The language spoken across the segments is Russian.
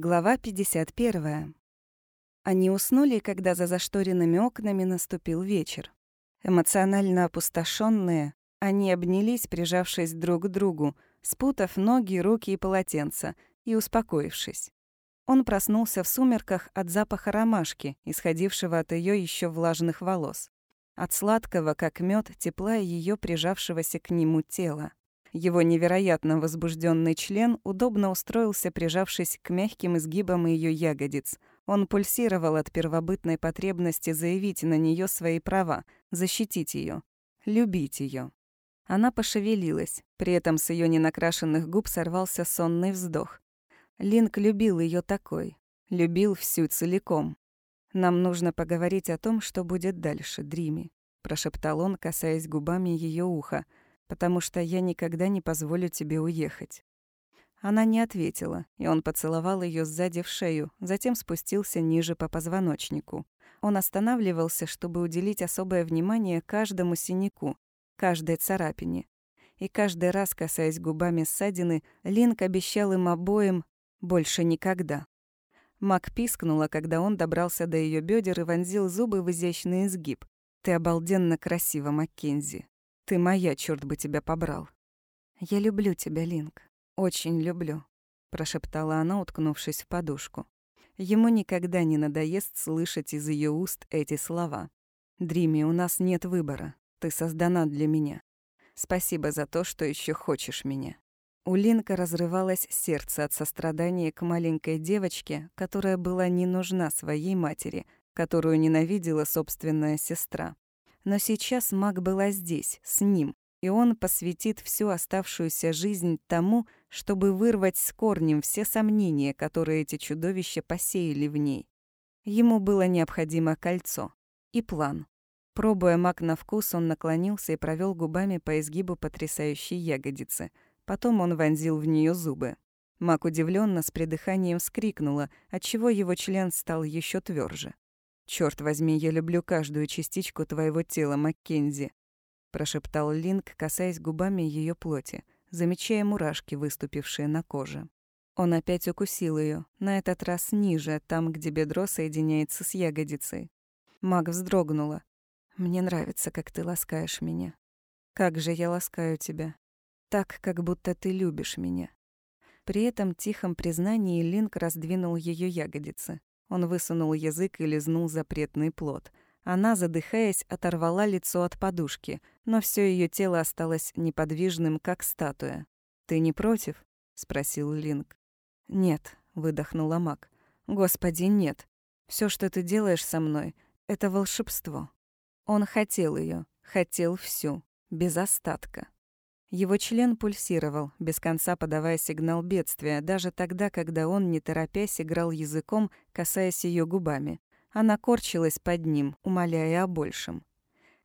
Глава 51. Они уснули, когда за зашторенными окнами наступил вечер. Эмоционально опустошенные, они обнялись, прижавшись друг к другу, спутав ноги, руки и полотенца, и успокоившись. Он проснулся в сумерках от запаха ромашки, исходившего от ее еще влажных волос. От сладкого, как мед, тепла ее прижавшегося к нему тела. Его невероятно возбужденный член удобно устроился, прижавшись к мягким изгибам ее ягодиц. Он пульсировал от первобытной потребности заявить на нее свои права, защитить ее, любить ее. Она пошевелилась, при этом с ее ненакрашенных губ сорвался сонный вздох. Линк любил ее такой, любил всю целиком. «Нам нужно поговорить о том, что будет дальше, Дрими», — прошептал он, касаясь губами ее уха — потому что я никогда не позволю тебе уехать». Она не ответила, и он поцеловал ее сзади в шею, затем спустился ниже по позвоночнику. Он останавливался, чтобы уделить особое внимание каждому синяку, каждой царапине. И каждый раз, касаясь губами ссадины, Линк обещал им обоим «больше никогда». Мак пискнула, когда он добрался до ее бедер и вонзил зубы в изящный изгиб. «Ты обалденно красива, Маккензи. Ты моя, черт бы тебя побрал. Я люблю тебя, Линк. Очень люблю, прошептала она, уткнувшись в подушку. Ему никогда не надоест слышать из ее уст эти слова. Дрими, у нас нет выбора. Ты создана для меня. Спасибо за то, что еще хочешь меня. У Линка разрывалось сердце от сострадания к маленькой девочке, которая была не нужна своей матери, которую ненавидела собственная сестра. Но сейчас маг была здесь, с ним, и он посвятит всю оставшуюся жизнь тому, чтобы вырвать с корнем все сомнения, которые эти чудовища посеяли в ней. Ему было необходимо кольцо и план. Пробуя маг на вкус, он наклонился и провел губами по изгибу потрясающей ягодицы. Потом он вонзил в нее зубы. Мак удивленно с придыханием вскрикнула, отчего его член стал еще тверже. Черт возьми, я люблю каждую частичку твоего тела, Маккензи», — прошептал Линк, касаясь губами ее плоти, замечая мурашки, выступившие на коже. Он опять укусил ее, на этот раз ниже, там, где бедро соединяется с ягодицей. Маг вздрогнула. «Мне нравится, как ты ласкаешь меня. Как же я ласкаю тебя. Так, как будто ты любишь меня». При этом тихом признании Линк раздвинул ее ягодицы. Он высунул язык и лизнул запретный плод. Она, задыхаясь, оторвала лицо от подушки, но все ее тело осталось неподвижным, как статуя. «Ты не против?» — спросил Линк. «Нет», — выдохнула Мак. «Господи, нет. Все, что ты делаешь со мной, — это волшебство». Он хотел ее, хотел всю, без остатка. Его член пульсировал, без конца подавая сигнал бедствия, даже тогда, когда он, не торопясь, играл языком, касаясь ее губами. Она корчилась под ним, умоляя о большем.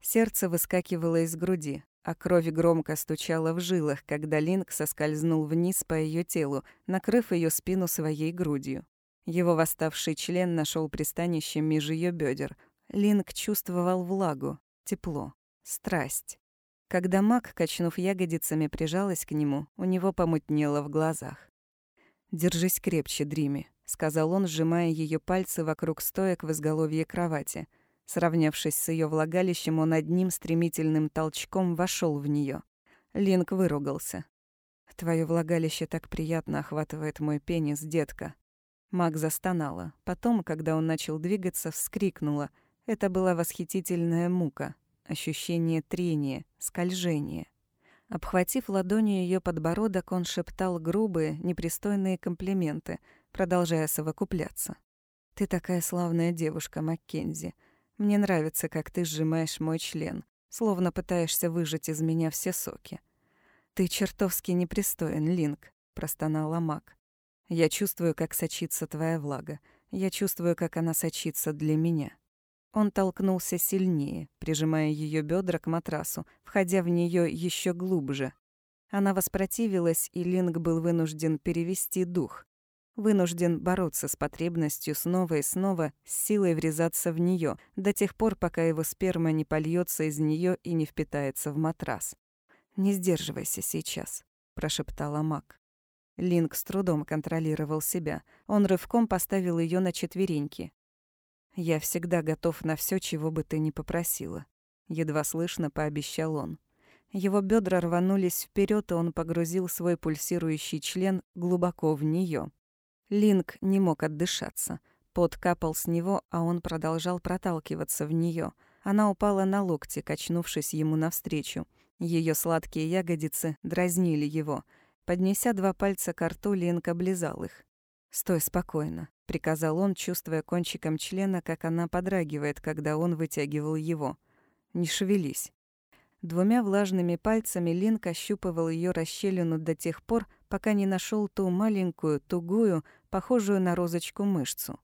Сердце выскакивало из груди, а кровь громко стучала в жилах, когда Линк соскользнул вниз по ее телу, накрыв ее спину своей грудью. Его восставший член нашел пристанище меж ее бедер. Линк чувствовал влагу, тепло, страсть. Когда маг, качнув ягодицами, прижалась к нему, у него помутнело в глазах. «Держись крепче, Дрими», — сказал он, сжимая ее пальцы вокруг стоек в изголовье кровати. Сравнявшись с ее влагалищем, он одним стремительным толчком вошел в нее. Линк выругался. «Твое влагалище так приятно охватывает мой пенис, детка». Маг застонала. Потом, когда он начал двигаться, вскрикнула. Это была восхитительная мука ощущение трения, скольжения. Обхватив ладонью ее подбородок, он шептал грубые, непристойные комплименты, продолжая совокупляться. «Ты такая славная девушка, Маккензи. Мне нравится, как ты сжимаешь мой член, словно пытаешься выжать из меня все соки». «Ты чертовски непристоен, Линк», — простонала Мак. «Я чувствую, как сочится твоя влага. Я чувствую, как она сочится для меня». Он толкнулся сильнее, прижимая ее бедра к матрасу, входя в нее еще глубже. Она воспротивилась, и Линк был вынужден перевести дух. Вынужден бороться с потребностью снова и снова, с силой врезаться в нее, до тех пор, пока его сперма не польется из нее и не впитается в матрас. «Не сдерживайся сейчас», — прошептала Мак. Линк с трудом контролировал себя. Он рывком поставил ее на четвереньки. «Я всегда готов на все, чего бы ты ни попросила», — едва слышно пообещал он. Его бедра рванулись вперед, и он погрузил свой пульсирующий член глубоко в нее. Линк не мог отдышаться. Пот капал с него, а он продолжал проталкиваться в нее. Она упала на локти, качнувшись ему навстречу. Ее сладкие ягодицы дразнили его. Поднеся два пальца к рту, Линк облизал их. «Стой спокойно», — приказал он, чувствуя кончиком члена, как она подрагивает, когда он вытягивал его. «Не шевелись». Двумя влажными пальцами Линк ощупывал ее расщелину до тех пор, пока не нашел ту маленькую, тугую, похожую на розочку мышцу.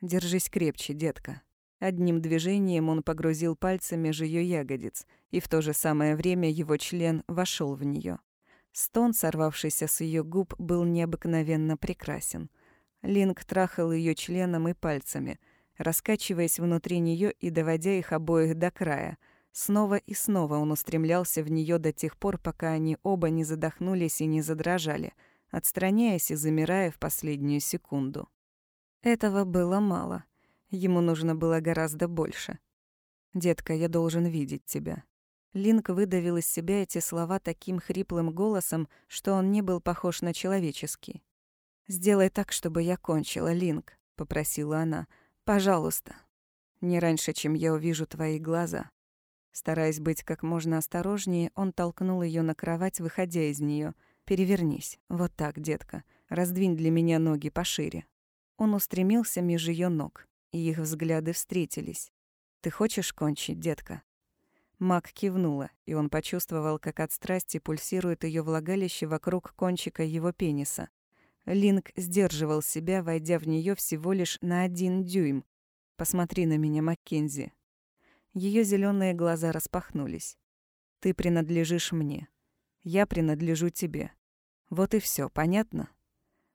«Держись крепче, детка». Одним движением он погрузил пальцы меж ее ягодиц, и в то же самое время его член вошел в нее. Стон, сорвавшийся с ее губ, был необыкновенно прекрасен. Линк трахал ее членом и пальцами, раскачиваясь внутри нее и доводя их обоих до края — Снова и снова он устремлялся в нее до тех пор, пока они оба не задохнулись и не задрожали, отстраняясь и замирая в последнюю секунду. Этого было мало. Ему нужно было гораздо больше. «Детка, я должен видеть тебя». Линк выдавил из себя эти слова таким хриплым голосом, что он не был похож на человеческий. «Сделай так, чтобы я кончила, Линк», — попросила она. «Пожалуйста. Не раньше, чем я увижу твои глаза». Стараясь быть как можно осторожнее, он толкнул ее на кровать, выходя из нее. «Перевернись. Вот так, детка. Раздвинь для меня ноги пошире». Он устремился меж ее ног, и их взгляды встретились. «Ты хочешь кончить, детка?» Мак кивнула, и он почувствовал, как от страсти пульсирует ее влагалище вокруг кончика его пениса. Линк сдерживал себя, войдя в нее всего лишь на один дюйм. «Посмотри на меня, Маккензи. Ее зеленые глаза распахнулись. «Ты принадлежишь мне. Я принадлежу тебе. Вот и все, понятно?»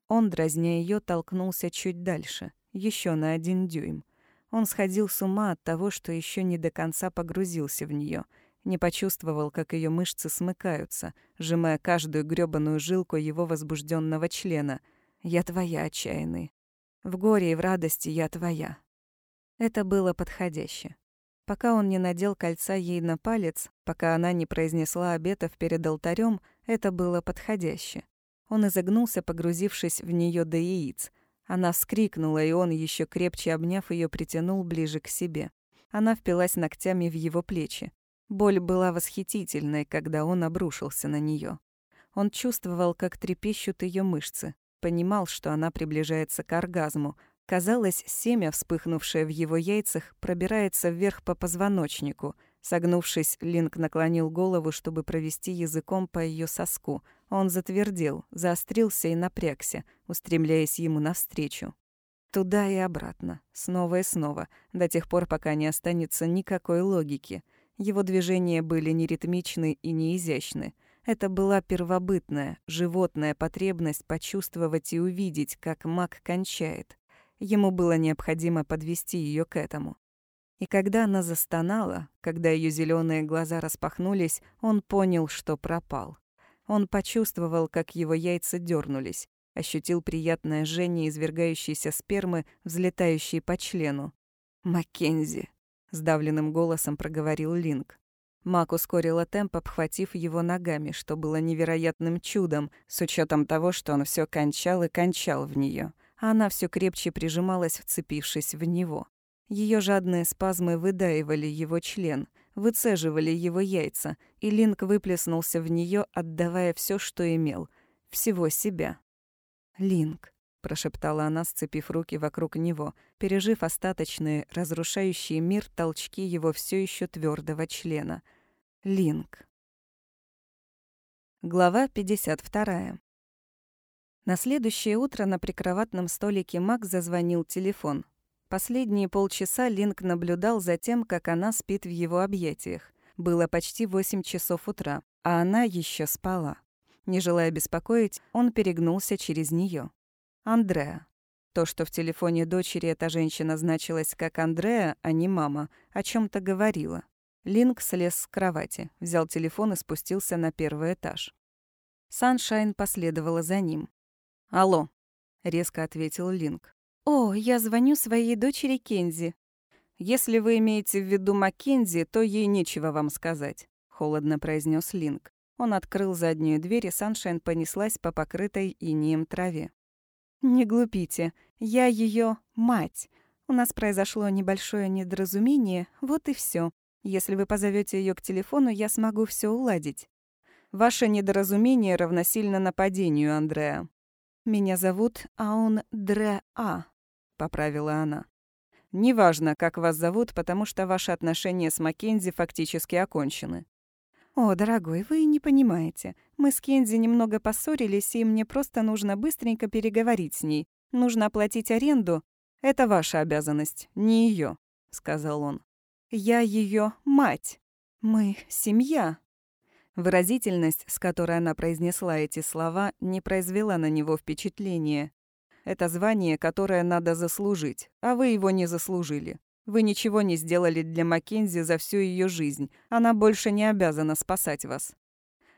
Он, дразня ее, толкнулся чуть дальше, еще на один дюйм. Он сходил с ума от того, что еще не до конца погрузился в нее, не почувствовал, как ее мышцы смыкаются, сжимая каждую грёбаную жилку его возбужденного члена. «Я твоя, отчаянный. В горе и в радости я твоя». Это было подходяще. Пока он не надел кольца ей на палец, пока она не произнесла обетов перед алтарем, это было подходяще. Он изогнулся, погрузившись в нее до яиц. Она вскрикнула, и он, еще крепче обняв ее, притянул ближе к себе. Она впилась ногтями в его плечи. Боль была восхитительной, когда он обрушился на нее. Он чувствовал, как трепещут ее мышцы, понимал, что она приближается к оргазму, Казалось, семя, вспыхнувшее в его яйцах, пробирается вверх по позвоночнику. Согнувшись, Линк наклонил голову, чтобы провести языком по ее соску. Он затвердел, заострился и напрягся, устремляясь ему навстречу. Туда и обратно, снова и снова, до тех пор, пока не останется никакой логики. Его движения были неритмичны и неизящны. Это была первобытная, животная потребность почувствовать и увидеть, как маг кончает. Ему было необходимо подвести ее к этому. И когда она застонала, когда ее зеленые глаза распахнулись, он понял, что пропал. Он почувствовал, как его яйца дернулись, ощутил приятное жжение извергающейся спермы, взлетающей по члену. «Маккензи», — сдавленным голосом проговорил Линк. Мак ускорила темп, обхватив его ногами, что было невероятным чудом, с учетом того, что он все кончал и кончал в нее а она все крепче прижималась, вцепившись в него. Ее жадные спазмы выдаивали его член, выцеживали его яйца, и Линк выплеснулся в нее, отдавая все, что имел, всего себя. «Линк», — прошептала она, сцепив руки вокруг него, пережив остаточные, разрушающие мир толчки его все еще твердого члена. «Линк». Глава 52. На следующее утро на прикроватном столике Мак зазвонил телефон. Последние полчаса Линк наблюдал за тем, как она спит в его объятиях. Было почти 8 часов утра, а она еще спала. Не желая беспокоить, он перегнулся через нее. Андреа. То, что в телефоне дочери эта женщина значилась как Андреа, а не мама, о чем то говорила. Линк слез с кровати, взял телефон и спустился на первый этаж. Саншайн последовала за ним. «Алло», — резко ответил Линк. «О, я звоню своей дочери Кензи». «Если вы имеете в виду Маккензи, то ей нечего вам сказать», — холодно произнес Линк. Он открыл заднюю дверь, и Саншайн понеслась по покрытой инием траве. «Не глупите. Я ее мать. У нас произошло небольшое недоразумение, вот и все. Если вы позовете ее к телефону, я смогу все уладить». «Ваше недоразумение равносильно нападению, Андреа». «Меня зовут Аун Дре-А», — поправила она. «Неважно, как вас зовут, потому что ваши отношения с Маккензи фактически окончены. «О, дорогой, вы не понимаете. Мы с Кензи немного поссорились, и мне просто нужно быстренько переговорить с ней. Нужно оплатить аренду. Это ваша обязанность, не ее, сказал он. «Я ее мать. Мы семья». Выразительность, с которой она произнесла эти слова, не произвела на него впечатления. Это звание, которое надо заслужить, а вы его не заслужили. Вы ничего не сделали для Маккензи за всю ее жизнь. Она больше не обязана спасать вас.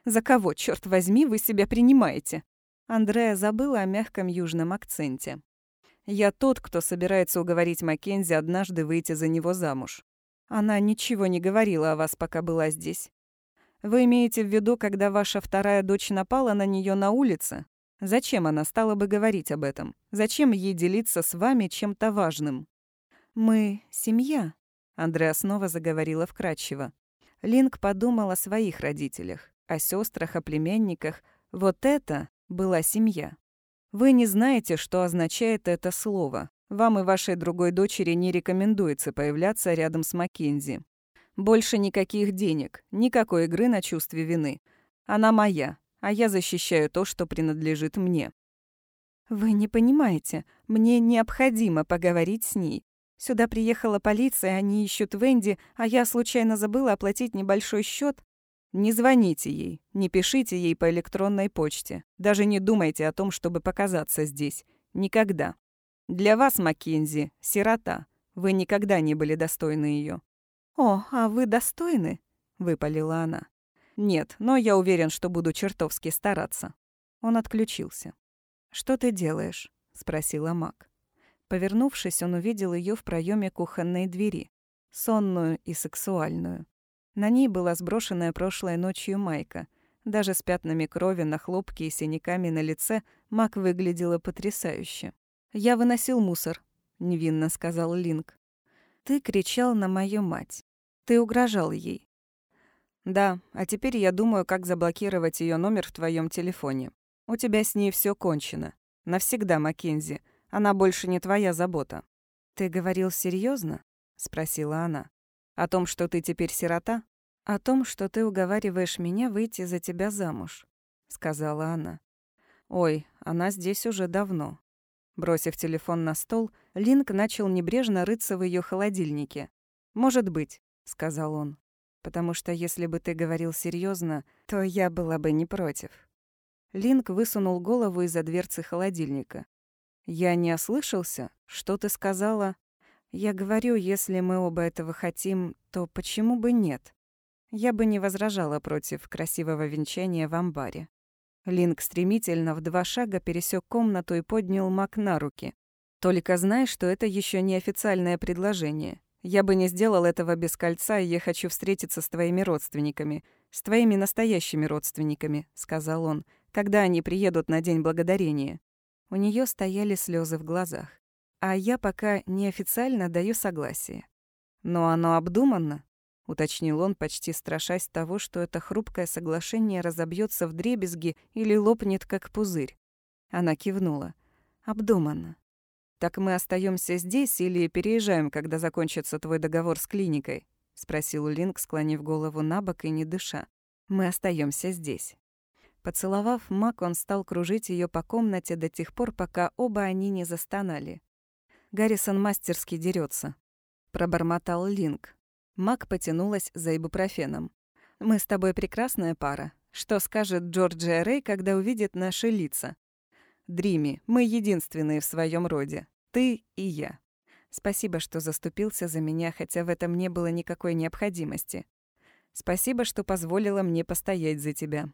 За кого, черт возьми, вы себя принимаете? Андреа забыла о мягком южном акценте. Я тот, кто собирается уговорить Маккензи однажды выйти за него замуж. Она ничего не говорила о вас, пока была здесь. Вы имеете в виду, когда ваша вторая дочь напала на нее на улице? Зачем она стала бы говорить об этом? Зачем ей делиться с вами чем-то важным? «Мы — семья», — Андреа снова заговорила вкратчиво. Линк подумал о своих родителях, о сестрах, о племянниках. Вот это была семья. Вы не знаете, что означает это слово. Вам и вашей другой дочери не рекомендуется появляться рядом с Маккензи. Больше никаких денег, никакой игры на чувстве вины. Она моя, а я защищаю то, что принадлежит мне. Вы не понимаете, мне необходимо поговорить с ней. Сюда приехала полиция, они ищут Венди, а я случайно забыла оплатить небольшой счет. Не звоните ей, не пишите ей по электронной почте. Даже не думайте о том, чтобы показаться здесь. Никогда. Для вас, Маккензи, сирота. Вы никогда не были достойны ее. «О, а вы достойны?» — выпалила она. «Нет, но я уверен, что буду чертовски стараться». Он отключился. «Что ты делаешь?» — спросила Мак. Повернувшись, он увидел ее в проеме кухонной двери, сонную и сексуальную. На ней была сброшенная прошлой ночью майка. Даже с пятнами крови на хлопке и синяками на лице Мак выглядела потрясающе. «Я выносил мусор», — невинно сказал Линк. «Ты кричал на мою мать. Ты угрожал ей». «Да, а теперь я думаю, как заблокировать ее номер в твоем телефоне. У тебя с ней все кончено. Навсегда, Маккензи. Она больше не твоя забота. Ты говорил серьезно? спросила она. О том, что ты теперь сирота? О том, что ты уговариваешь меня выйти за тебя замуж, сказала она. Ой, она здесь уже давно. Бросив телефон на стол, Линк начал небрежно рыться в ее холодильнике. «Может быть», — сказал он. «Потому что если бы ты говорил серьезно, то я была бы не против». Линк высунул голову из-за дверцы холодильника. «Я не ослышался? Что ты сказала?» «Я говорю, если мы оба этого хотим, то почему бы нет?» Я бы не возражала против красивого венчания в амбаре. Линк стремительно в два шага пересек комнату и поднял Мак на руки. «Только знай, что это еще не официальное предложение. Я бы не сделал этого без кольца, и я хочу встретиться с твоими родственниками. С твоими настоящими родственниками», — сказал он, «когда они приедут на День Благодарения. У нее стояли слезы в глазах. А я пока неофициально даю согласие. Но оно обдуманно, уточнил он, почти страшась того, что это хрупкое соглашение разобьется в дребезги или лопнет как пузырь. Она кивнула. Обдуманно. Так мы остаемся здесь или переезжаем, когда закончится твой договор с клиникой? спросил Линк, склонив голову на бок и не дыша. Мы остаемся здесь. Поцеловав Мак, он стал кружить ее по комнате до тех пор, пока оба они не застонали. Гаррисон мастерски дерется, пробормотал Линк. Мак потянулась за ибупрофеном. «Мы с тобой прекрасная пара. Что скажет Джорджия Рэй, когда увидит наши лица?» «Дрими, мы единственные в своем роде. Ты и я. Спасибо, что заступился за меня, хотя в этом не было никакой необходимости. Спасибо, что позволила мне постоять за тебя.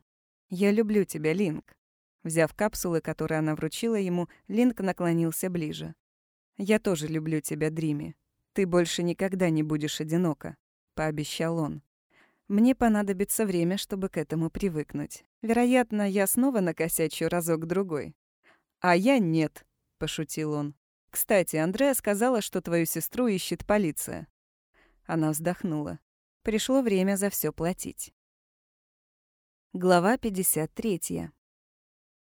«Я люблю тебя, Линк». Взяв капсулы, которые она вручила ему, Линк наклонился ближе. «Я тоже люблю тебя, Дрими. Ты больше никогда не будешь одинока», — пообещал он. «Мне понадобится время, чтобы к этому привыкнуть. Вероятно, я снова накосячу разок-другой». «А я нет», — пошутил он. «Кстати, Андреа сказала, что твою сестру ищет полиция». Она вздохнула. Пришло время за все платить. Глава 53.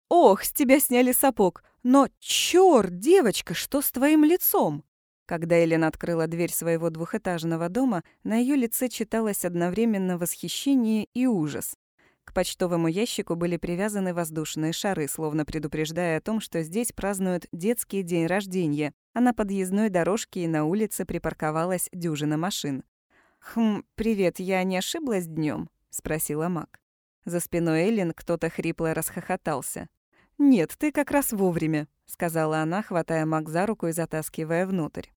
«Ох, с тебя сняли сапог! Но, чёрт, девочка, что с твоим лицом?» Когда Эллен открыла дверь своего двухэтажного дома, на ее лице читалось одновременно восхищение и ужас. К почтовому ящику были привязаны воздушные шары, словно предупреждая о том, что здесь празднуют детский день рождения, а на подъездной дорожке и на улице припарковалась дюжина машин. «Хм, привет, я не ошиблась днем? спросила Мак. За спиной Эллен кто-то хрипло расхохотался. «Нет, ты как раз вовремя», — сказала она, хватая Мак за руку и затаскивая внутрь.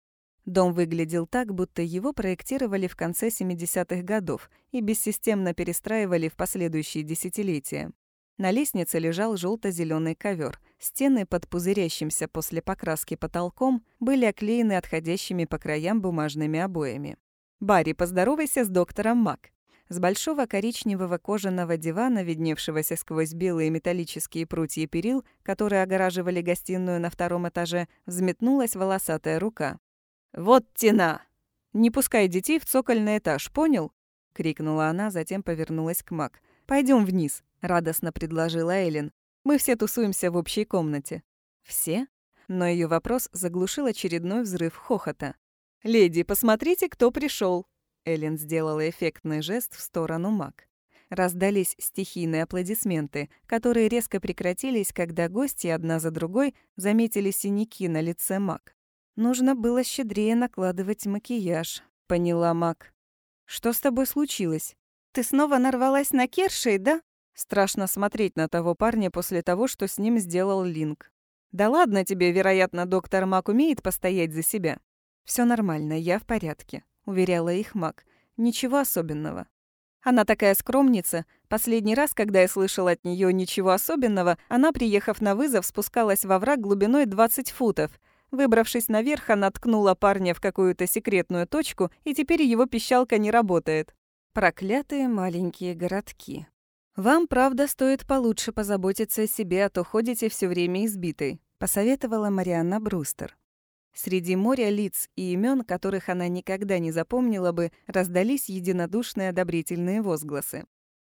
Дом выглядел так, будто его проектировали в конце 70-х годов и бессистемно перестраивали в последующие десятилетия. На лестнице лежал желто зеленый ковер. Стены под пузырящимся после покраски потолком были оклеены отходящими по краям бумажными обоями. «Барри, поздоровайся с доктором Мак», с большого коричневого кожаного дивана, видневшегося сквозь белые металлические прутья перил, которые огораживали гостиную на втором этаже, взметнулась волосатая рука. «Вот тена! Не пускай детей в цокольный этаж, понял?» — крикнула она, затем повернулась к Мак. Пойдем вниз», — радостно предложила Эллен. «Мы все тусуемся в общей комнате». «Все?» Но ее вопрос заглушил очередной взрыв хохота. «Леди, посмотрите, кто пришел. Эллен сделала эффектный жест в сторону Мак. Раздались стихийные аплодисменты, которые резко прекратились, когда гости одна за другой заметили синяки на лице Мак. «Нужно было щедрее накладывать макияж», — поняла Мак. «Что с тобой случилось? Ты снова нарвалась на Кершей, да?» Страшно смотреть на того парня после того, что с ним сделал Линк. «Да ладно тебе, вероятно, доктор Мак умеет постоять за себя». Все нормально, я в порядке», — уверяла их маг. «Ничего особенного». Она такая скромница. Последний раз, когда я слышала от нее ничего особенного, она, приехав на вызов, спускалась во враг глубиной 20 футов. Выбравшись наверх, она ткнула парня в какую-то секретную точку, и теперь его пищалка не работает. Проклятые маленькие городки. «Вам, правда, стоит получше позаботиться о себе, а то ходите все время избитой», — посоветовала Марианна Брустер. Среди моря лиц и имен, которых она никогда не запомнила бы, раздались единодушные одобрительные возгласы.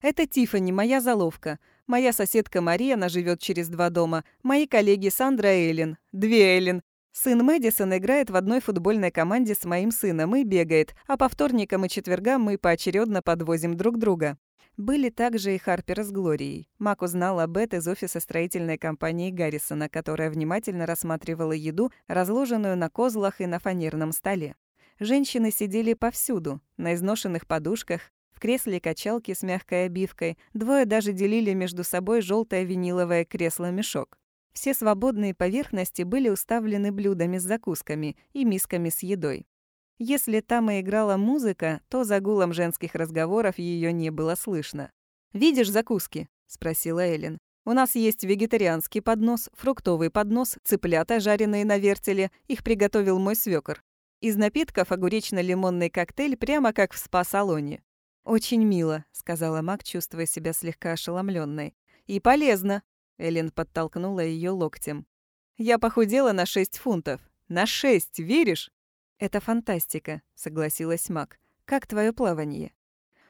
«Это Тифани, моя заловка. Моя соседка Мария, она живет через два дома. Мои коллеги Сандра и Эллен. Две Эллен. Сын Мэдисон играет в одной футбольной команде с моим сыном и бегает, а по вторникам и четвергам мы поочередно подвозим друг друга. Были также и Харпер с Глорией. Мак узнал об Бет из офиса строительной компании Гаррисона, которая внимательно рассматривала еду, разложенную на козлах и на фанерном столе. Женщины сидели повсюду, на изношенных подушках, в кресле качалки с мягкой обивкой, двое даже делили между собой желтое виниловое кресло-мешок. Все свободные поверхности были уставлены блюдами с закусками и мисками с едой. Если там и играла музыка, то за гулом женских разговоров ее не было слышно. «Видишь закуски?» — спросила Эллен. «У нас есть вегетарианский поднос, фруктовый поднос, цыплята, жареные на вертеле. Их приготовил мой свёкор. Из напитков огуречно-лимонный коктейль прямо как в спа-салоне». «Очень мило», — сказала Мак, чувствуя себя слегка ошеломленной. «И полезно», — Эллен подтолкнула ее локтем. «Я похудела на шесть фунтов. На шесть, веришь?» «Это фантастика», — согласилась Мак. «Как твое плавание?»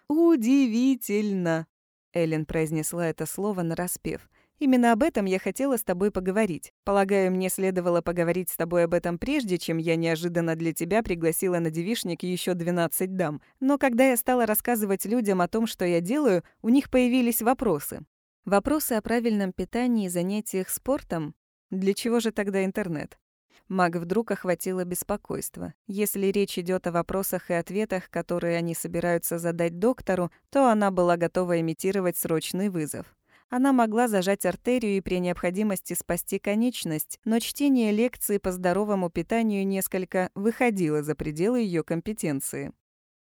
«Удивительно!» Эллен произнесла это слово нараспев. «Именно об этом я хотела с тобой поговорить. Полагаю, мне следовало поговорить с тобой об этом прежде, чем я неожиданно для тебя пригласила на девишник еще 12 дам. Но когда я стала рассказывать людям о том, что я делаю, у них появились вопросы. Вопросы о правильном питании и занятиях спортом? Для чего же тогда интернет? Маг вдруг охватило беспокойство. Если речь идет о вопросах и ответах, которые они собираются задать доктору, то она была готова имитировать срочный вызов. Она могла зажать артерию и при необходимости спасти конечность, но чтение лекции по здоровому питанию несколько выходило за пределы ее компетенции.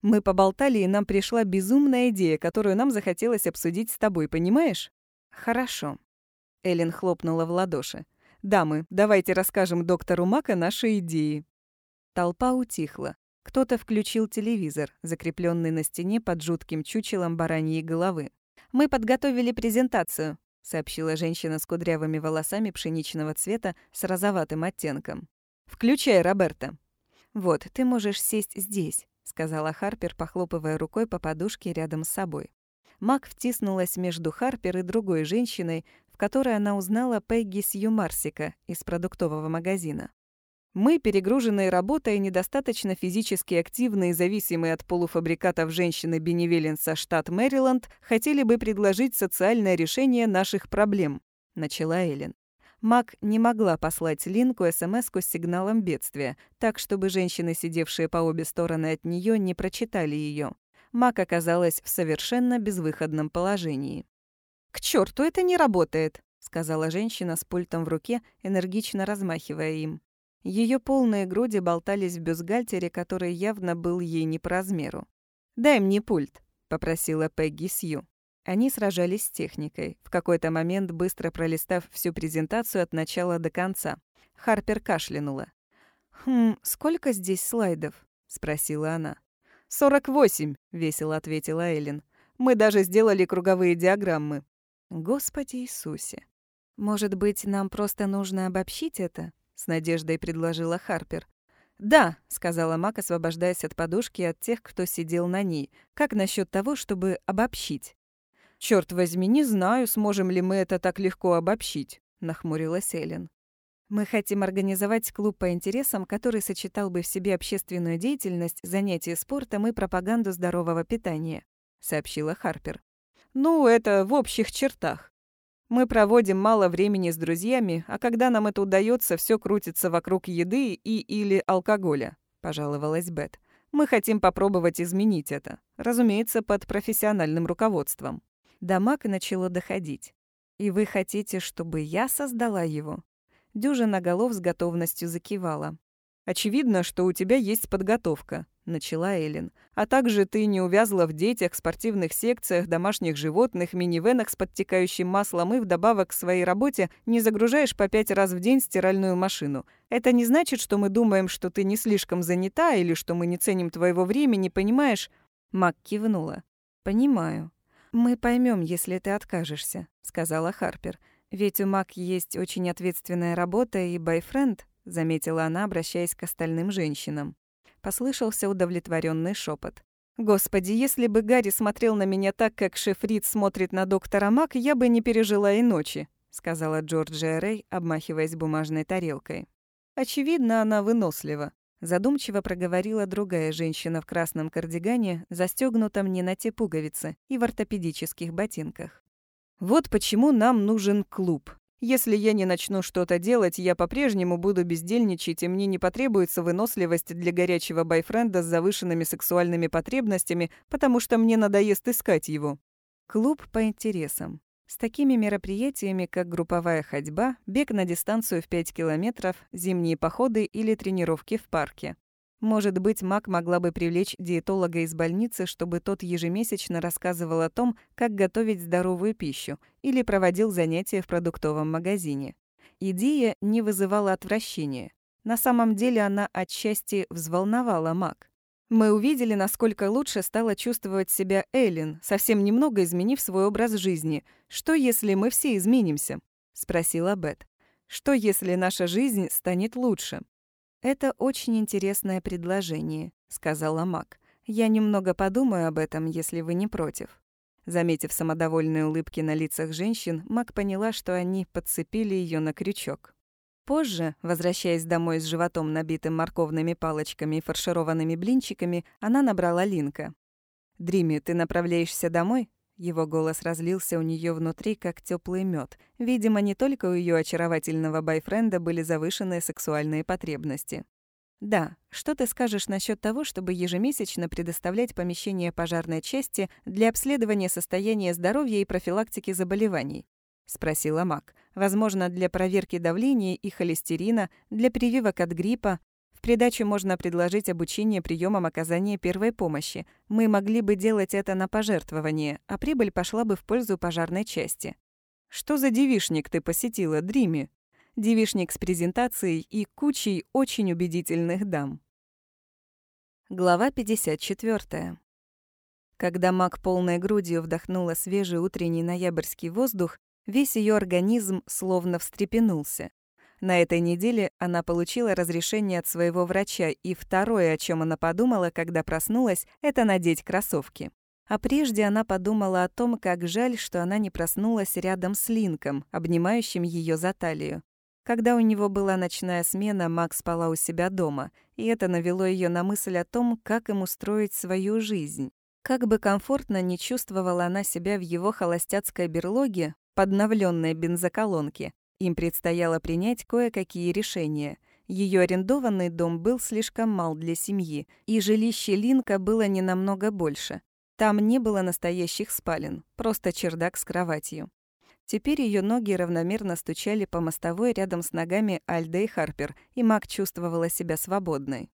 «Мы поболтали, и нам пришла безумная идея, которую нам захотелось обсудить с тобой, понимаешь?» «Хорошо», Эллен хлопнула в ладоши. «Дамы, давайте расскажем доктору Мака наши идеи». Толпа утихла. Кто-то включил телевизор, закрепленный на стене под жутким чучелом бараньей головы. «Мы подготовили презентацию», — сообщила женщина с кудрявыми волосами пшеничного цвета с розоватым оттенком. «Включай, Роберта». «Вот, ты можешь сесть здесь», — сказала Харпер, похлопывая рукой по подушке рядом с собой. Мак втиснулась между Харпер и другой женщиной, в которой она узнала Пегги Сью Марсика из продуктового магазина. Мы, перегруженные работой, недостаточно физически активные и зависимые от полуфабрикатов женщины Беневеленса, штат Мэриленд, хотели бы предложить социальное решение наших проблем», — начала Эллен. Мак не могла послать Линку смс с сигналом бедствия, так, чтобы женщины, сидевшие по обе стороны от нее, не прочитали ее. Мак оказалась в совершенно безвыходном положении. «К черту, это не работает!» — сказала женщина с пультом в руке, энергично размахивая им. Ее полные груди болтались в бюстгальтере, который явно был ей не по размеру. «Дай мне пульт», — попросила Пегги Сью. Они сражались с техникой, в какой-то момент быстро пролистав всю презентацию от начала до конца. Харпер кашлянула. «Хм, сколько здесь слайдов?» — спросила она. «Сорок восемь», — весело ответила Эллен. «Мы даже сделали круговые диаграммы». «Господи Иисусе! Может быть, нам просто нужно обобщить это?» — с надеждой предложила Харпер. «Да», — сказала Мак, освобождаясь от подушки от тех, кто сидел на ней. «Как насчет того, чтобы обобщить?» «Чёрт возьми, не знаю, сможем ли мы это так легко обобщить», — нахмурилась Эллен. Мы хотим организовать клуб по интересам, который сочетал бы в себе общественную деятельность, занятия спортом и пропаганду здорового питания», — сообщила Харпер. «Ну, это в общих чертах. Мы проводим мало времени с друзьями, а когда нам это удается, все крутится вокруг еды и или алкоголя», — пожаловалась Бет. «Мы хотим попробовать изменить это. Разумеется, под профессиональным руководством». До Мак начало доходить. «И вы хотите, чтобы я создала его?» Дюжина голов с готовностью закивала. «Очевидно, что у тебя есть подготовка», — начала Эллен. «А также ты не увязла в детях, спортивных секциях, домашних животных, минивенах с подтекающим маслом и вдобавок к своей работе не загружаешь по пять раз в день стиральную машину. Это не значит, что мы думаем, что ты не слишком занята или что мы не ценим твоего времени, понимаешь?» Мак кивнула. «Понимаю. Мы поймем, если ты откажешься», — сказала Харпер. «Ведь у Мак есть очень ответственная работа и бойфренд», — заметила она, обращаясь к остальным женщинам. Послышался удовлетворенный шепот. «Господи, если бы Гарри смотрел на меня так, как шеф Рид смотрит на доктора Мак, я бы не пережила и ночи», — сказала Джорджия Рэй, обмахиваясь бумажной тарелкой. «Очевидно, она вынослива», — задумчиво проговорила другая женщина в красном кардигане, застегнутом не на те пуговицы, и в ортопедических ботинках. Вот почему нам нужен клуб. Если я не начну что-то делать, я по-прежнему буду бездельничать, и мне не потребуется выносливость для горячего байфренда с завышенными сексуальными потребностями, потому что мне надоест искать его. Клуб по интересам. С такими мероприятиями, как групповая ходьба, бег на дистанцию в 5 километров, зимние походы или тренировки в парке. Может быть, Мак могла бы привлечь диетолога из больницы, чтобы тот ежемесячно рассказывал о том, как готовить здоровую пищу, или проводил занятия в продуктовом магазине. Идея не вызывала отвращения. На самом деле она отчасти взволновала Мак. Мы увидели, насколько лучше стала чувствовать себя Эллен, совсем немного изменив свой образ жизни. Что, если мы все изменимся? спросила Бет. Что, если наша жизнь станет лучше? «Это очень интересное предложение», — сказала Мак. «Я немного подумаю об этом, если вы не против». Заметив самодовольные улыбки на лицах женщин, Мак поняла, что они подцепили ее на крючок. Позже, возвращаясь домой с животом, набитым морковными палочками и фаршированными блинчиками, она набрала Линка. «Дрими, ты направляешься домой?» Его голос разлился у нее внутри, как теплый мед. Видимо, не только у ее очаровательного бойфренда были завышенные сексуальные потребности. «Да, что ты скажешь насчет того, чтобы ежемесячно предоставлять помещение пожарной части для обследования состояния здоровья и профилактики заболеваний?» — спросила Мак. «Возможно, для проверки давления и холестерина, для прививок от гриппа, придачу можно предложить обучение приемам оказания первой помощи. Мы могли бы делать это на пожертвование, а прибыль пошла бы в пользу пожарной части. Что за девишник ты посетила, Дрими? Девишник с презентацией и кучей очень убедительных дам. Глава 54. Когда Мак полной грудью вдохнула свежий утренний ноябрьский воздух, весь ее организм словно встрепенулся. На этой неделе она получила разрешение от своего врача, и второе, о чем она подумала, когда проснулась, это надеть кроссовки. А прежде она подумала о том, как жаль, что она не проснулась рядом с Линком, обнимающим ее за талию. Когда у него была ночная смена, Макс спала у себя дома, и это навело ее на мысль о том, как им устроить свою жизнь. Как бы комфортно не чувствовала она себя в его холостяцкой берлоге, подновленной бензоколонке, им предстояло принять кое-какие решения. Ее арендованный дом был слишком мал для семьи, и жилище Линка было не намного больше. Там не было настоящих спален, просто чердак с кроватью. Теперь ее ноги равномерно стучали по мостовой рядом с ногами Альды и Харпер, и Мак чувствовала себя свободной.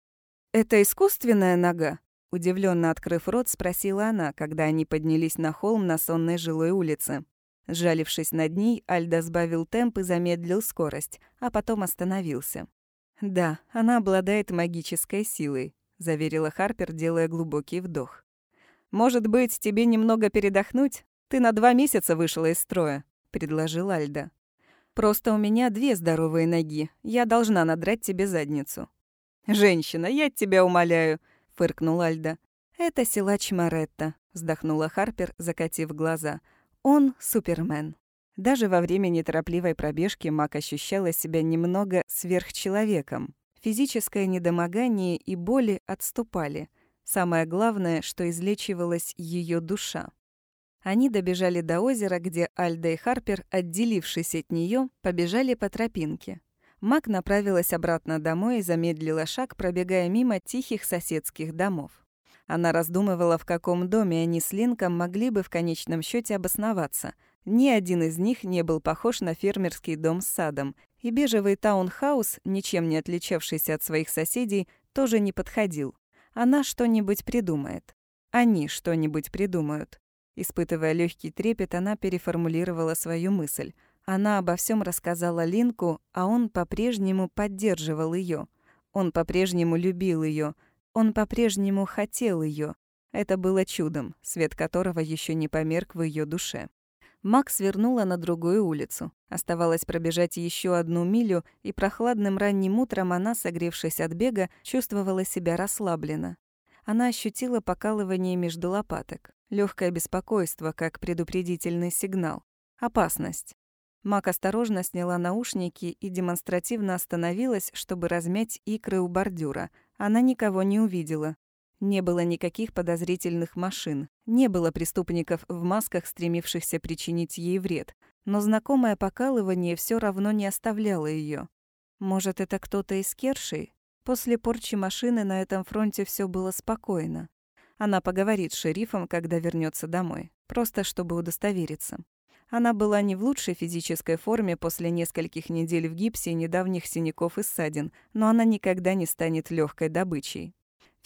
«Это искусственная нога?» Удивленно открыв рот, спросила она, когда они поднялись на холм на сонной жилой улице. Сжалившись над ней, Альда сбавил темп и замедлил скорость, а потом остановился. «Да, она обладает магической силой», — заверила Харпер, делая глубокий вдох. «Может быть, тебе немного передохнуть? Ты на два месяца вышла из строя», — предложил Альда. «Просто у меня две здоровые ноги. Я должна надрать тебе задницу». «Женщина, я тебя умоляю», — фыркнул Альда. «Это силач Маретта», — вздохнула Харпер, закатив глаза. Он — Супермен. Даже во время неторопливой пробежки Мак ощущала себя немного сверхчеловеком. Физическое недомогание и боли отступали. Самое главное, что излечивалась ее душа. Они добежали до озера, где Альда и Харпер, отделившись от нее, побежали по тропинке. Мак направилась обратно домой и замедлила шаг, пробегая мимо тихих соседских домов. Она раздумывала, в каком доме они с Линком могли бы в конечном счете обосноваться. Ни один из них не был похож на фермерский дом с садом, и бежевый таунхаус, ничем не отличавшийся от своих соседей, тоже не подходил. Она что-нибудь придумает. Они что-нибудь придумают. Испытывая легкий трепет, она переформулировала свою мысль. Она обо всем рассказала Линку, а он по-прежнему поддерживал ее. Он по-прежнему любил ее, он по-прежнему хотел ее. Это было чудом, свет которого еще не померк в ее душе. Макс вернула на другую улицу. Оставалось пробежать еще одну милю, и прохладным ранним утром она, согревшись от бега, чувствовала себя расслабленно. Она ощутила покалывание между лопаток, легкое беспокойство, как предупредительный сигнал, опасность. Мак осторожно сняла наушники и демонстративно остановилась, чтобы размять икры у бордюра, она никого не увидела. Не было никаких подозрительных машин, не было преступников в масках, стремившихся причинить ей вред, но знакомое покалывание все равно не оставляло ее. Может, это кто-то из Кершей? После порчи машины на этом фронте все было спокойно. Она поговорит с шерифом, когда вернется домой, просто чтобы удостовериться. Она была не в лучшей физической форме после нескольких недель в гипсе и недавних синяков и ссадин, но она никогда не станет легкой добычей.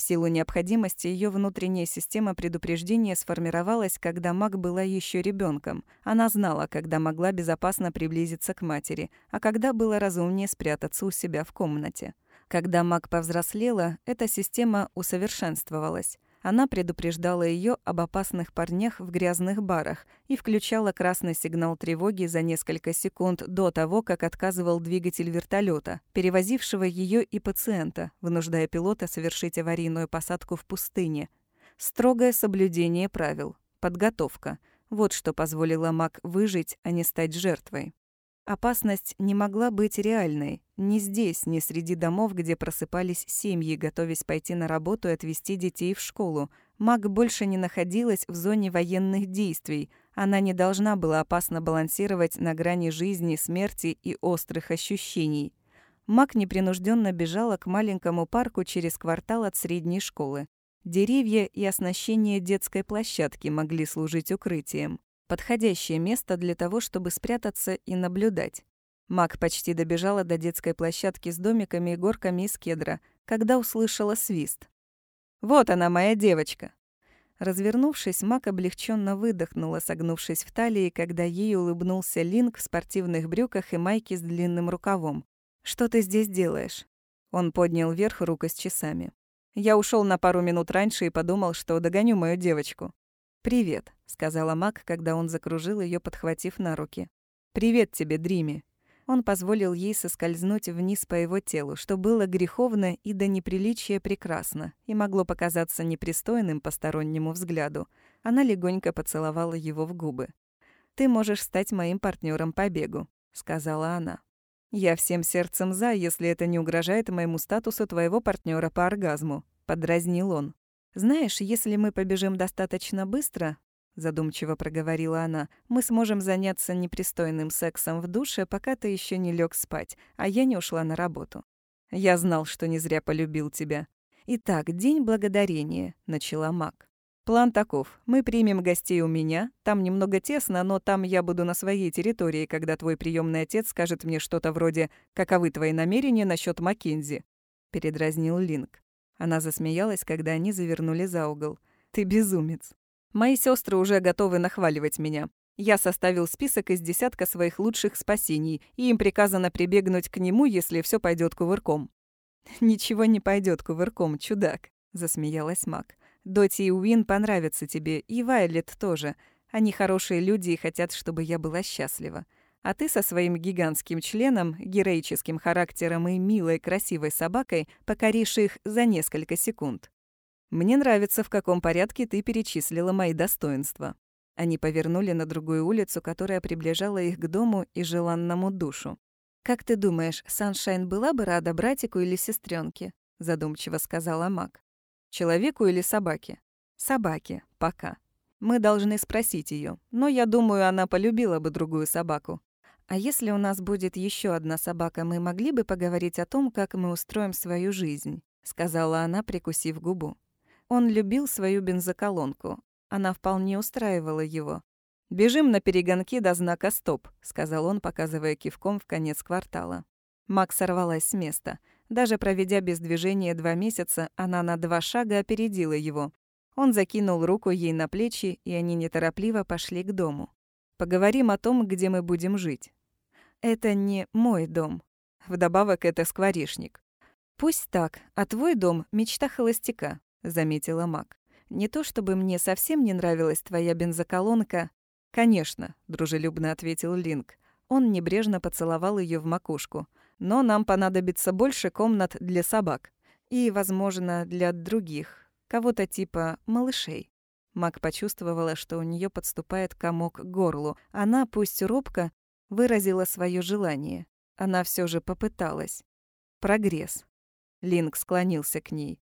В силу необходимости ее внутренняя система предупреждения сформировалась, когда Мак была еще ребенком. Она знала, когда могла безопасно приблизиться к матери, а когда было разумнее спрятаться у себя в комнате. Когда Мак повзрослела, эта система усовершенствовалась. Она предупреждала ее об опасных парнях в грязных барах и включала красный сигнал тревоги за несколько секунд до того, как отказывал двигатель вертолета, перевозившего ее и пациента, вынуждая пилота совершить аварийную посадку в пустыне. Строгое соблюдение правил. Подготовка. Вот что позволило Мак выжить, а не стать жертвой. Опасность не могла быть реальной. Ни здесь, ни среди домов, где просыпались семьи, готовясь пойти на работу и отвезти детей в школу. Маг больше не находилась в зоне военных действий. Она не должна была опасно балансировать на грани жизни, смерти и острых ощущений. Маг непринужденно бежала к маленькому парку через квартал от средней школы. Деревья и оснащение детской площадки могли служить укрытием. Подходящее место для того, чтобы спрятаться и наблюдать. Мак почти добежала до детской площадки с домиками и горками из кедра, когда услышала свист. «Вот она, моя девочка!» Развернувшись, Мак облегченно выдохнула, согнувшись в талии, когда ей улыбнулся Линк в спортивных брюках и майке с длинным рукавом. «Что ты здесь делаешь?» Он поднял вверх руку с часами. Я ушел на пару минут раньше и подумал, что догоню мою девочку. «Привет», — сказала Мак, когда он закружил ее, подхватив на руки. «Привет тебе, Дрими». Он позволил ей соскользнуть вниз по его телу, что было греховно и до неприличия прекрасно, и могло показаться непристойным постороннему взгляду. Она легонько поцеловала его в губы. «Ты можешь стать моим партнером по бегу», — сказала она. «Я всем сердцем за, если это не угрожает моему статусу твоего партнера по оргазму», — подразнил он. «Знаешь, если мы побежим достаточно быстро, задумчиво проговорила она, мы сможем заняться непристойным сексом в душе, пока ты еще не лег спать, а я не ушла на работу. Я знал, что не зря полюбил тебя. Итак, день благодарения, начала Мак. План таков. Мы примем гостей у меня. Там немного тесно, но там я буду на своей территории, когда твой приемный отец скажет мне что-то вроде «Каковы твои намерения насчет Маккензи?» Передразнил Линк. Она засмеялась, когда они завернули за угол. «Ты безумец». Мои сестры уже готовы нахваливать меня. Я составил список из десятка своих лучших спасений, и им приказано прибегнуть к нему, если все пойдет кувырком. «Ничего не пойдет кувырком, чудак», — засмеялась Мак. «Доти и Уин понравятся тебе, и Вайлет тоже. Они хорошие люди и хотят, чтобы я была счастлива. А ты со своим гигантским членом, героическим характером и милой, красивой собакой покоришь их за несколько секунд. Мне нравится, в каком порядке ты перечислила мои достоинства». Они повернули на другую улицу, которая приближала их к дому и желанному душу. «Как ты думаешь, Саншайн была бы рада братику или сестренке? задумчиво сказала Мак. «Человеку или собаке?» «Собаке. Пока. Мы должны спросить ее, но я думаю, она полюбила бы другую собаку. А если у нас будет еще одна собака, мы могли бы поговорить о том, как мы устроим свою жизнь», — сказала она, прикусив губу. Он любил свою бензоколонку. Она вполне устраивала его. «Бежим на перегонки до знака «Стоп», — сказал он, показывая кивком в конец квартала. Макс сорвалась с места. Даже проведя без движения два месяца, она на два шага опередила его. Он закинул руку ей на плечи, и они неторопливо пошли к дому. «Поговорим о том, где мы будем жить». «Это не мой дом. Вдобавок, это скворечник. Пусть так, а твой дом — мечта холостяка. — заметила Мак. «Не то чтобы мне совсем не нравилась твоя бензоколонка». «Конечно», — дружелюбно ответил Линк. Он небрежно поцеловал ее в макушку. «Но нам понадобится больше комнат для собак. И, возможно, для других. Кого-то типа малышей». Мак почувствовала, что у нее подступает комок к горлу. Она, пусть робко, выразила свое желание. Она все же попыталась. Прогресс. Линк склонился к ней.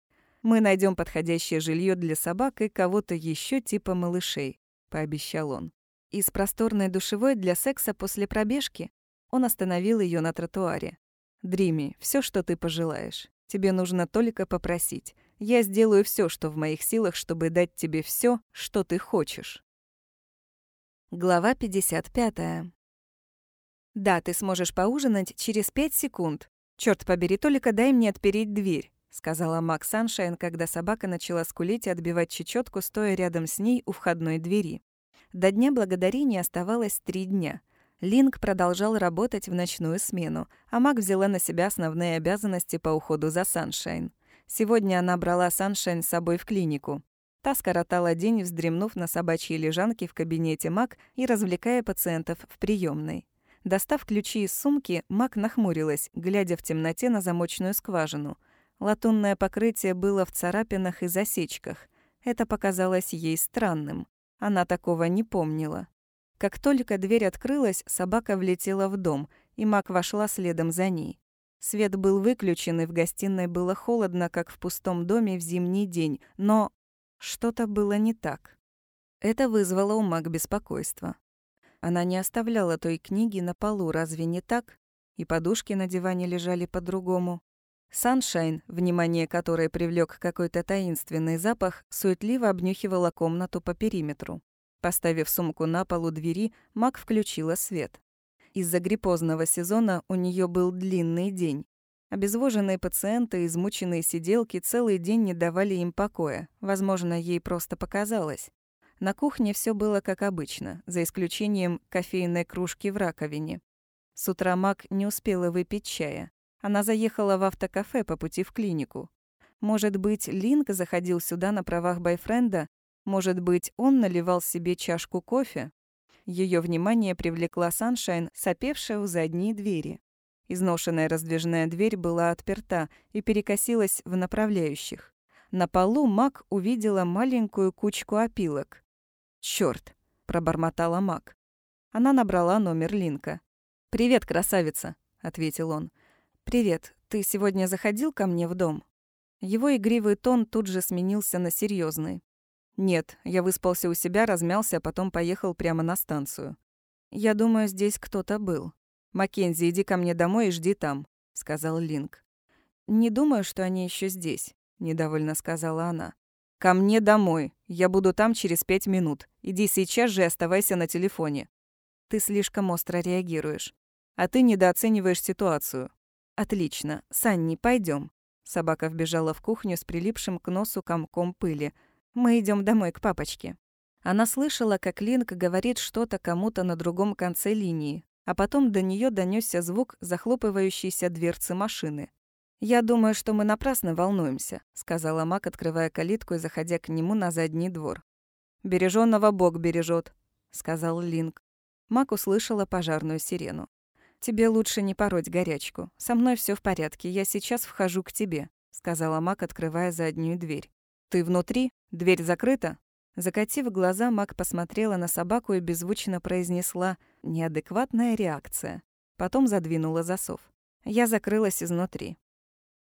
Мы найдем подходящее жилье для собак и кого-то еще типа малышей», — пообещал он. Из просторной душевой для секса после пробежки он остановил ее на тротуаре. «Дрими, все, что ты пожелаешь. Тебе нужно только попросить. Я сделаю все, что в моих силах, чтобы дать тебе все, что ты хочешь». Глава 55. «Да, ты сможешь поужинать через пять секунд. Черт побери, только дай мне отпереть дверь сказала Мак Саншайн, когда собака начала скулить и отбивать чечетку, стоя рядом с ней у входной двери. До Дня Благодарения оставалось три дня. Линк продолжал работать в ночную смену, а Мак взяла на себя основные обязанности по уходу за Саншайн. Сегодня она брала Саншайн с собой в клинику. Та скоротала день, вздремнув на собачьей лежанке в кабинете Мак и развлекая пациентов в приемной. Достав ключи из сумки, Мак нахмурилась, глядя в темноте на замочную скважину — Латунное покрытие было в царапинах и засечках. Это показалось ей странным. Она такого не помнила. Как только дверь открылась, собака влетела в дом, и Мак вошла следом за ней. Свет был выключен, и в гостиной было холодно, как в пустом доме в зимний день, но что-то было не так. Это вызвало у Мак беспокойство. Она не оставляла той книги на полу, разве не так? И подушки на диване лежали по-другому. Саншайн, внимание которой привлек какой-то таинственный запах, суетливо обнюхивала комнату по периметру. Поставив сумку на полу двери, Мак включила свет. Из-за гриппозного сезона у нее был длинный день. Обезвоженные пациенты, измученные сиделки целый день не давали им покоя. Возможно, ей просто показалось. На кухне все было как обычно, за исключением кофейной кружки в раковине. С утра Мак не успела выпить чая. Она заехала в автокафе по пути в клинику. Может быть, Линк заходил сюда на правах бойфренда? Может быть, он наливал себе чашку кофе? Ее внимание привлекла Саншайн, сопевшая у задней двери. Изношенная раздвижная дверь была отперта и перекосилась в направляющих. На полу Мак увидела маленькую кучку опилок. «Чёрт!» — пробормотала Мак. Она набрала номер Линка. «Привет, красавица!» — ответил он. «Привет. Ты сегодня заходил ко мне в дом?» Его игривый тон тут же сменился на серьезный. «Нет, я выспался у себя, размялся, а потом поехал прямо на станцию. Я думаю, здесь кто-то был. Маккензи, иди ко мне домой и жди там», — сказал Линк. «Не думаю, что они еще здесь», — недовольно сказала она. «Ко мне домой. Я буду там через пять минут. Иди сейчас же и оставайся на телефоне». «Ты слишком остро реагируешь. А ты недооцениваешь ситуацию». «Отлично. Санни, пойдем. Собака вбежала в кухню с прилипшим к носу комком пыли — мы идем домой к папочке». Она слышала, как Линк говорит что-то кому-то на другом конце линии, а потом до нее донесся звук захлопывающейся дверцы машины. «Я думаю, что мы напрасно волнуемся», — сказала Мак, открывая калитку и заходя к нему на задний двор. «Бережённого Бог бережет, сказал Линк. Мак услышала пожарную сирену. «Тебе лучше не пороть горячку. Со мной все в порядке, я сейчас вхожу к тебе», — сказала Мак, открывая заднюю дверь. «Ты внутри? Дверь закрыта?» Закатив глаза, Мак посмотрела на собаку и беззвучно произнесла «неадекватная реакция». Потом задвинула засов. Я закрылась изнутри.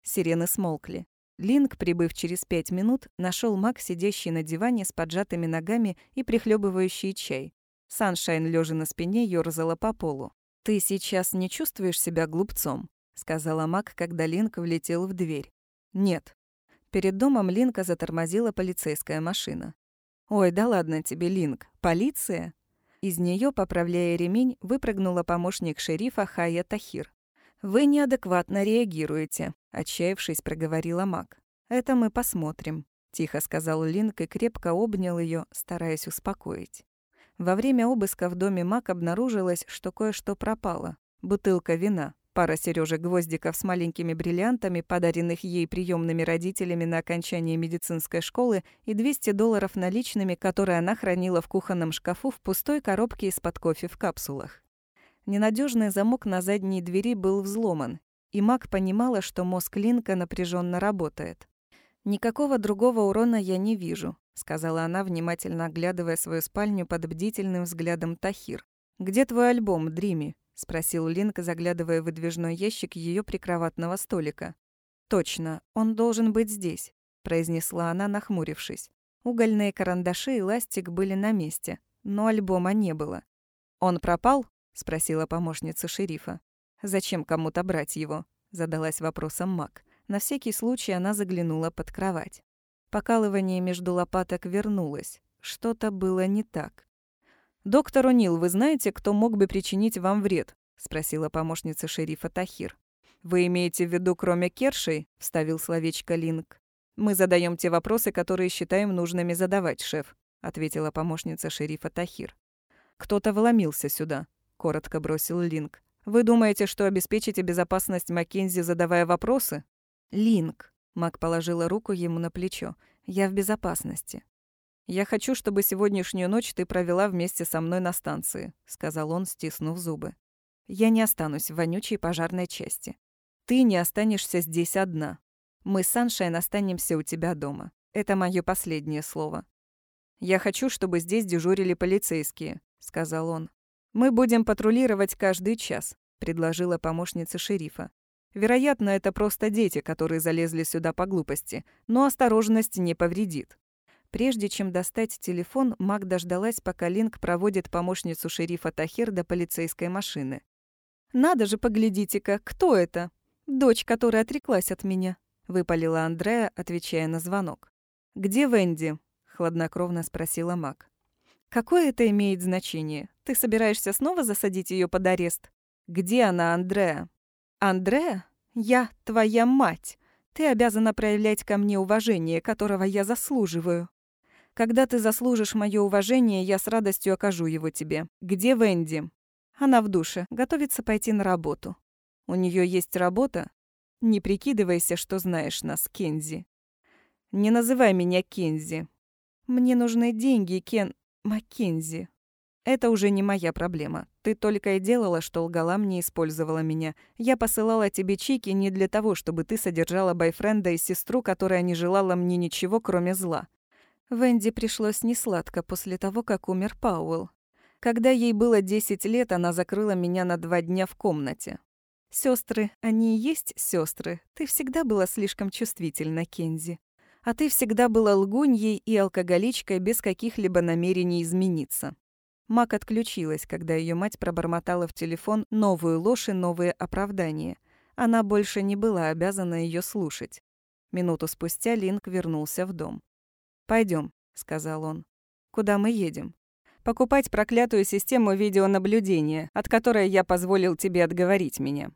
Сирены смолкли. Линк, прибыв через пять минут, нашел Мак, сидящий на диване с поджатыми ногами и прихлебывающий чай. Саншайн, лежа на спине, ёрзала по полу. «Ты сейчас не чувствуешь себя глупцом?» — сказала Мак, когда Линк влетел в дверь. «Нет», Перед домом Линка затормозила полицейская машина. «Ой, да ладно тебе, Линк, полиция?» Из нее, поправляя ремень, выпрыгнула помощник шерифа Хая Тахир. «Вы неадекватно реагируете», — отчаявшись, проговорила Мак. «Это мы посмотрим», — тихо сказал Линк и крепко обнял ее, стараясь успокоить. Во время обыска в доме Мак обнаружилось, что кое-что пропало. Бутылка вина пара сережек гвоздиков с маленькими бриллиантами, подаренных ей приемными родителями на окончание медицинской школы, и 200 долларов наличными, которые она хранила в кухонном шкафу в пустой коробке из-под кофе в капсулах. Ненадежный замок на задней двери был взломан, и Мак понимала, что мозг Линка напряженно работает. «Никакого другого урона я не вижу», — сказала она, внимательно оглядывая свою спальню под бдительным взглядом Тахир. «Где твой альбом, Дрими?» — спросил Линк, заглядывая в выдвижной ящик ее прикроватного столика. «Точно, он должен быть здесь», — произнесла она, нахмурившись. Угольные карандаши и ластик были на месте, но альбома не было. «Он пропал?» — спросила помощница шерифа. «Зачем кому-то брать его?» — задалась вопросом Мак. На всякий случай она заглянула под кровать. Покалывание между лопаток вернулось. Что-то было не так. «Доктор О'Нил, вы знаете, кто мог бы причинить вам вред?» — спросила помощница шерифа Тахир. «Вы имеете в виду, кроме Кершей?» — вставил словечко Линк. «Мы задаем те вопросы, которые считаем нужными задавать, шеф», — ответила помощница шерифа Тахир. «Кто-то вломился сюда», — коротко бросил Линк. «Вы думаете, что обеспечите безопасность Маккензи, задавая вопросы?» «Линк», — Мак положила руку ему на плечо, — «я в безопасности. «Я хочу, чтобы сегодняшнюю ночь ты провела вместе со мной на станции», — сказал он, стиснув зубы. «Я не останусь в вонючей пожарной части. Ты не останешься здесь одна. Мы с Саншайн останемся у тебя дома. Это мое последнее слово». «Я хочу, чтобы здесь дежурили полицейские», — сказал он. «Мы будем патрулировать каждый час», — предложила помощница шерифа. «Вероятно, это просто дети, которые залезли сюда по глупости, но осторожность не повредит». Прежде чем достать телефон, Мак дождалась, пока Линк проводит помощницу шерифа Тахир до полицейской машины. «Надо же, поглядите-ка, кто это? Дочь, которая отреклась от меня», — выпалила Андреа, отвечая на звонок. «Где Венди?» — хладнокровно спросила Мак. «Какое это имеет значение? Ты собираешься снова засадить ее под арест? Где она, Андреа?» «Андреа?» Я твоя мать. Ты обязана проявлять ко мне уважение, которого я заслуживаю. Когда ты заслужишь мое уважение, я с радостью окажу его тебе. Где Венди? Она в душе, готовится пойти на работу. У нее есть работа? Не прикидывайся, что знаешь нас, Кензи. Не называй меня Кензи. Мне нужны деньги, Кен... Маккензи. Это уже не моя проблема. Ты только и делала, что лгала мне использовала меня. Я посылала тебе чеки не для того, чтобы ты содержала бойфренда и сестру, которая не желала мне ничего, кроме зла. Венди пришлось несладко после того, как умер Пауэлл. Когда ей было 10 лет, она закрыла меня на два дня в комнате. Сестры, они и есть сестры. Ты всегда была слишком чувствительна, Кензи. А ты всегда была лгуньей и алкоголичкой без каких-либо намерений измениться. Мак отключилась, когда ее мать пробормотала в телефон новую ложь и новые оправдания. Она больше не была обязана ее слушать. Минуту спустя Линк вернулся в дом. Пойдем, сказал он. «Куда мы едем?» «Покупать проклятую систему видеонаблюдения, от которой я позволил тебе отговорить меня.